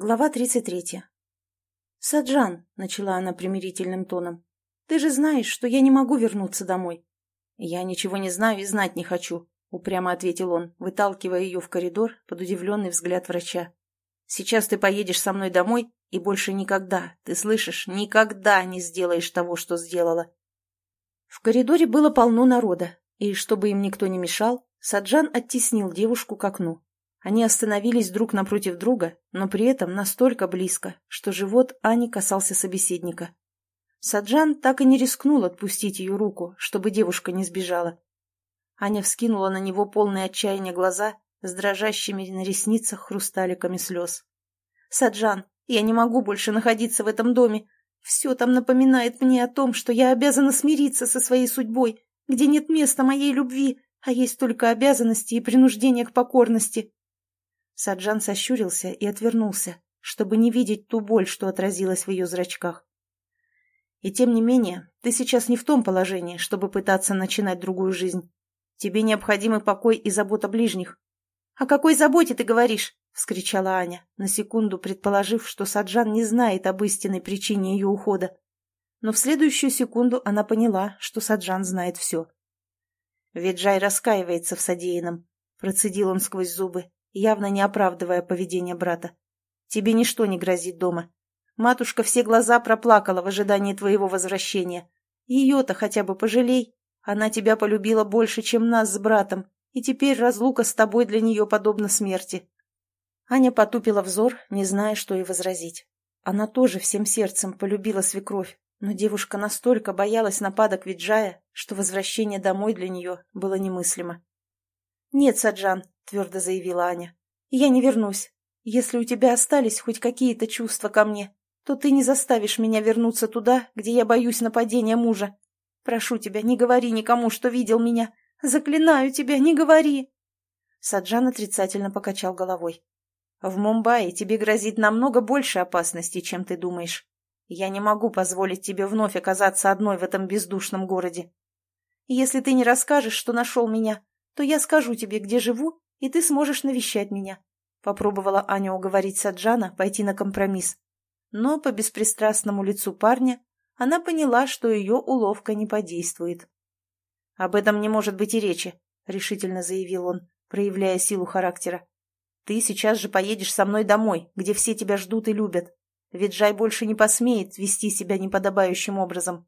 Глава 33. «Саджан», — начала она примирительным тоном, — «ты же знаешь, что я не могу вернуться домой». «Я ничего не знаю и знать не хочу», — упрямо ответил он, выталкивая ее в коридор под удивленный взгляд врача. «Сейчас ты поедешь со мной домой и больше никогда, ты слышишь, никогда не сделаешь того, что сделала». В коридоре было полно народа, и, чтобы им никто не мешал, Саджан оттеснил девушку к окну. Они остановились друг напротив друга, но при этом настолько близко, что живот Ани касался собеседника. Саджан так и не рискнул отпустить ее руку, чтобы девушка не сбежала. Аня вскинула на него полные отчаяния глаза с дрожащими на ресницах хрусталиками слез. «Саджан, я не могу больше находиться в этом доме. Все там напоминает мне о том, что я обязана смириться со своей судьбой, где нет места моей любви, а есть только обязанности и принуждение к покорности. Саджан сощурился и отвернулся, чтобы не видеть ту боль, что отразилась в ее зрачках. «И тем не менее, ты сейчас не в том положении, чтобы пытаться начинать другую жизнь. Тебе необходимы покой и забота ближних». «О какой заботе ты говоришь?» — вскричала Аня, на секунду предположив, что Саджан не знает об истинной причине ее ухода. Но в следующую секунду она поняла, что Саджан знает все. «Виджай раскаивается в содеянном», — процедил он сквозь зубы явно не оправдывая поведение брата. «Тебе ничто не грозит дома. Матушка все глаза проплакала в ожидании твоего возвращения. Ее-то хотя бы пожалей. Она тебя полюбила больше, чем нас с братом, и теперь разлука с тобой для нее подобна смерти». Аня потупила взор, не зная, что и возразить. Она тоже всем сердцем полюбила свекровь, но девушка настолько боялась нападок Виджая, что возвращение домой для нее было немыслимо. «Нет, Саджан, твердо заявила Аня. «Я не вернусь. Если у тебя остались хоть какие-то чувства ко мне, то ты не заставишь меня вернуться туда, где я боюсь нападения мужа. Прошу тебя, не говори никому, что видел меня. Заклинаю тебя, не говори!» Саджан отрицательно покачал головой. «В Мумбаи тебе грозит намного больше опасностей, чем ты думаешь. Я не могу позволить тебе вновь оказаться одной в этом бездушном городе. Если ты не расскажешь, что нашел меня, то я скажу тебе, где живу, и ты сможешь навещать меня», — попробовала Аня уговорить Саджана пойти на компромисс. Но по беспристрастному лицу парня она поняла, что ее уловка не подействует. «Об этом не может быть и речи», — решительно заявил он, проявляя силу характера. «Ты сейчас же поедешь со мной домой, где все тебя ждут и любят. Ведь Жай больше не посмеет вести себя неподобающим образом».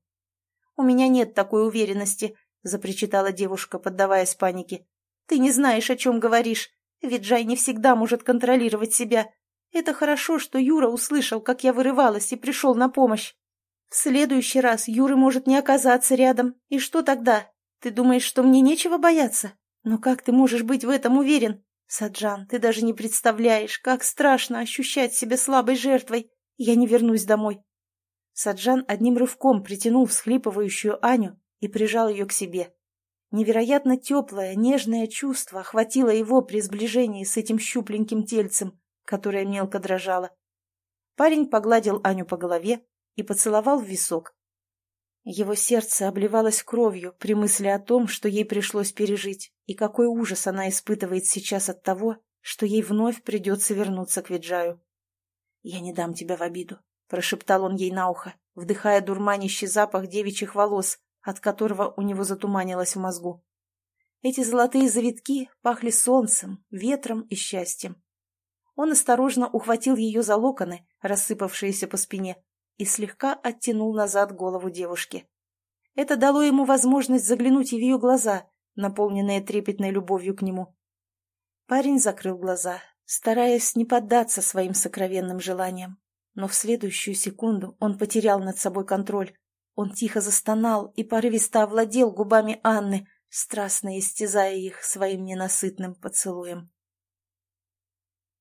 «У меня нет такой уверенности», — запричитала девушка, поддаваясь панике. Ты не знаешь, о чем говоришь. Ведь Джай не всегда может контролировать себя. Это хорошо, что Юра услышал, как я вырывалась, и пришел на помощь. В следующий раз Юры может не оказаться рядом. И что тогда? Ты думаешь, что мне нечего бояться? Но как ты можешь быть в этом уверен? Саджан, ты даже не представляешь, как страшно ощущать себя слабой жертвой. Я не вернусь домой. Саджан одним рывком притянул всхлипывающую Аню и прижал ее к себе. Невероятно теплое, нежное чувство охватило его при сближении с этим щупленьким тельцем, которое мелко дрожало. Парень погладил Аню по голове и поцеловал в висок. Его сердце обливалось кровью при мысли о том, что ей пришлось пережить, и какой ужас она испытывает сейчас от того, что ей вновь придется вернуться к Виджаю. «Я не дам тебя в обиду», — прошептал он ей на ухо, вдыхая дурманящий запах девичьих волос, от которого у него затуманилось в мозгу. Эти золотые завитки пахли солнцем, ветром и счастьем. Он осторожно ухватил ее за локоны, рассыпавшиеся по спине, и слегка оттянул назад голову девушки. Это дало ему возможность заглянуть в ее глаза, наполненные трепетной любовью к нему. Парень закрыл глаза, стараясь не поддаться своим сокровенным желаниям. Но в следующую секунду он потерял над собой контроль, он тихо застонал и порывисто овладел губами Анны, страстно истязая их своим ненасытным поцелуем.